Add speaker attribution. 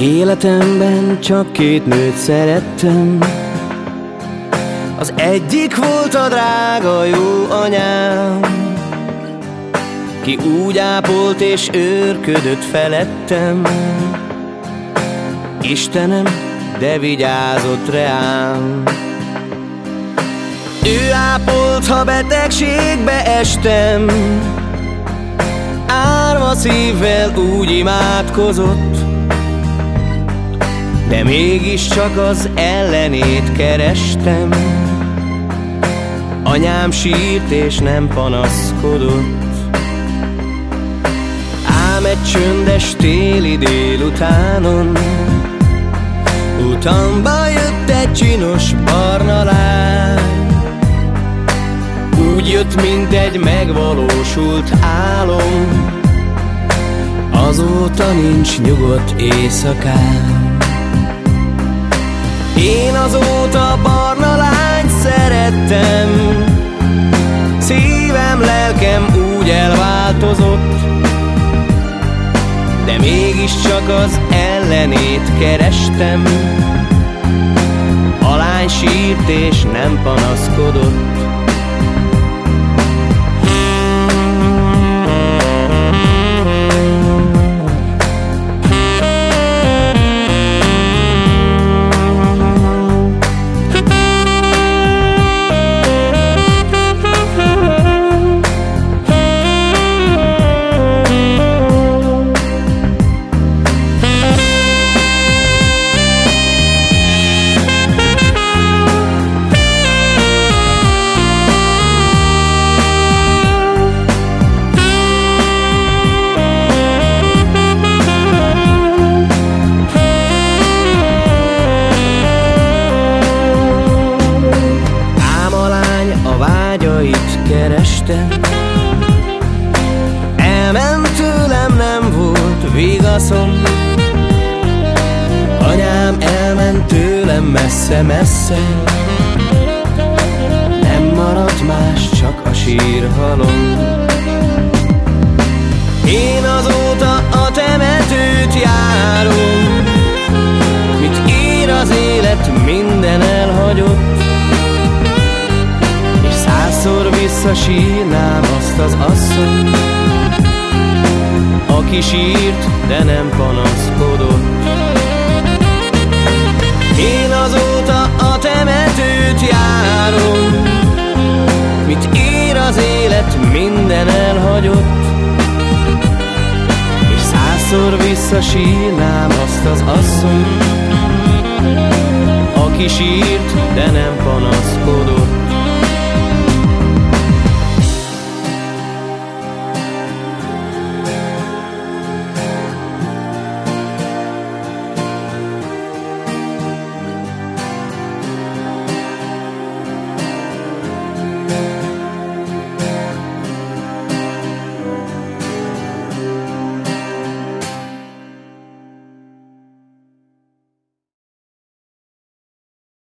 Speaker 1: Életemben csak két nőt szerettem. Az egyik volt a drága jó anyám. Ki úgy ápolt és őrködött felettem. Istenem, de vigyázott reám. Ő ápolt, ha betegségbe estem. Árva szívvel úgy imádkozott de mégiscsak az ellenét kerestem. Anyám sírt és nem panaszkodott. Ám egy csöndes téli délutánon Utamba jött egy csinos barna lány. Úgy jött, mint egy megvalósult álom. Azóta nincs nyugodt éjszakám én azóta barna lány szerettem. Szívem, lelkem úgy elváltozott De mégiscsak az ellenét kerestem. A lány sírt és nem panaszkodott kerestem Elment tőlem, nem volt vigaszom. Anyám elment tőlem messze-messze Nem maradt más, csak a sírhalom. Én azóta a temetőt járom. Mit ír az élet, minden elhagyott visszasírnám azt az asszony Aki sírt, de nem panaszkodott. Én azóta a temetőt járom Mit ír az élet, minden elhagyott. És százszor visszasírnám azt az asszony Aki sírt, de nem panaszkodott